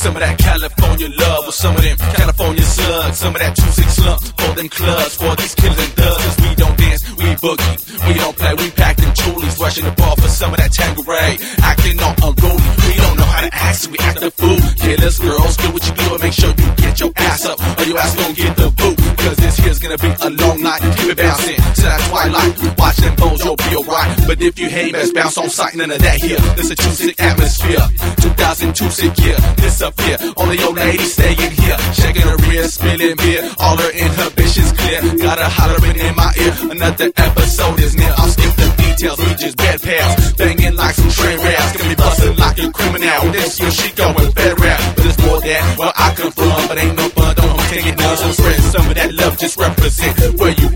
some of that California love with some of them California slugs. Some of that 2-6 slump for them clubs, for these killers and thugs. We don't dance, we boogie. We don't play, we pack them choolies. Rushing the ball for some of that Tanqueray. Acting all unruly. We don't know how to act, so we act the fool. Killers, girls, do what you do and make sure you get your ass up. Or your ass gon' get the boot. Cause this here's gonna be a long night. Keep it bouncing to that twilight. Watch them bows, you'll be alright. But if you hate, best bounce on sight. None of that here. This a true sick atmosphere. 2002 sick year. Disappear. Only your lady staying here. Shaking her rear, spilling beer. All her inhibitions clear. Got her hollering in my ear. Another episode is near. I'll skip the details. We just bed pals. Banging like some train rails. Gonna be busting like a criminal. This year she going fed rap. But it's more that. Well, I come from, but ain't no fun. Don't take it none. So spread some of that love. Just represent where you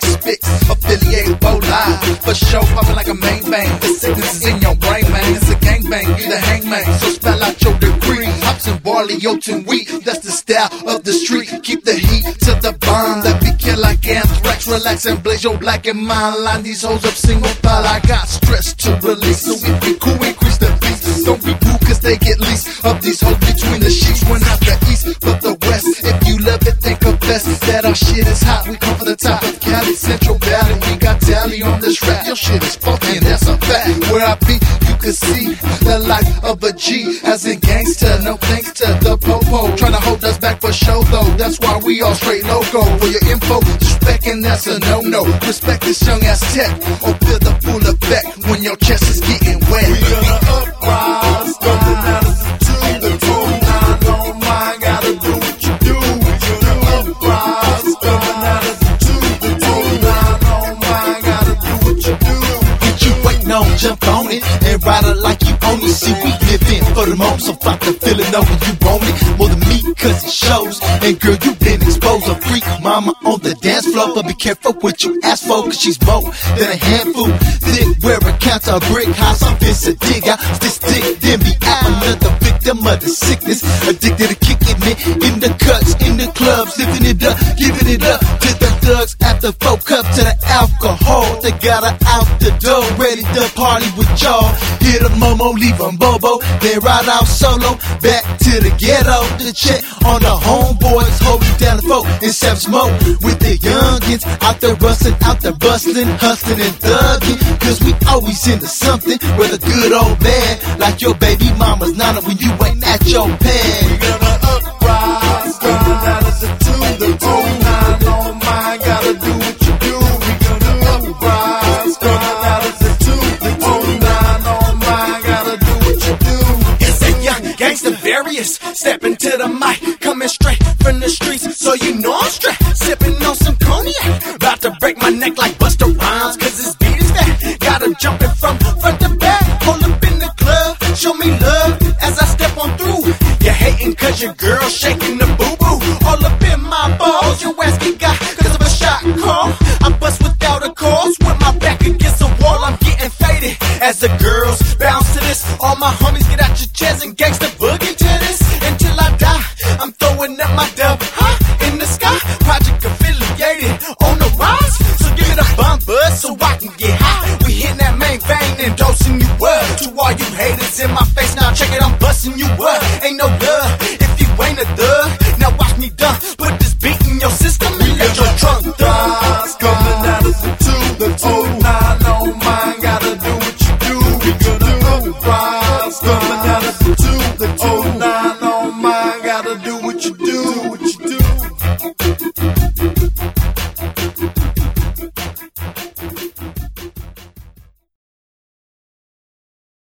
sick project spits, affiliated bow. For show, popping like a main bang. The sickness in your brain, man. It's a gang bang, you the hangman. So spell out your degree. Hops and barley, oats and wheat. That's the style of the street. Keep the heat to the bomb that be kill like anthrax. Relax and blaze your black and mine. Line these hoes up single file. I got confess that our shit is hot. We come from the top of Cali, Central Valley. We got tally on this rap. Your shit is funky, and that's a fact. Where I be, you can see the life of a G. As in gangster, no thanks to the popo. Trying to hold us back for show, though. That's why we all straight loco. For your info, respect, and that's a no no. Respect this young ass tech, or feel the full effect when your chest is getting wet. On, jump on it and ride it like you own it. See, we live in for the moment, so fuck the feeling over you want it more than me, cause it shows. And girl, you been exposed, a freak mama on the dance floor. But be careful what you ask for, cause she's more than a handful. Thick, where it counts a brick house, I'm Vince a dig out. This dick, then be out another victim of the sickness. Addicted to kicking it in the cuts, in the clubs, lifting it up, giving it up to the thugs after four cups to the alcohol. Got her out the door, ready to party with y'all. Hit a momo, leave leave 'em bobo, then ride out solo. Back to the ghetto, to check on the homeboys, holding down the folk and self smoke with the youngins out there rustin', out there bustin', hustlin' and thuggin'. Cause we always into something, whether good or bad. Like your baby mama's nana when you ain't at your pad. A young various. Stepping to the mic, coming straight from the streets. So you know I'm strapped. Sipping on some cognac. About to break my neck like Busta Rhymes, cause this beat is fat. Got him jumping from front to back. Hold up in the club, show me love as I step on through. You hating cause your girl shaking girls bounce to this, all my homies get out your chairs and gangsta boogie to this. Until I die, I'm throwing up my dub high in the sky. Project affiliated on the rise. So give me the buzz so I can get high. We hitting that main vein and dosing you up. To all you haters in my face, now check it, I'm busting you up. Ain't no love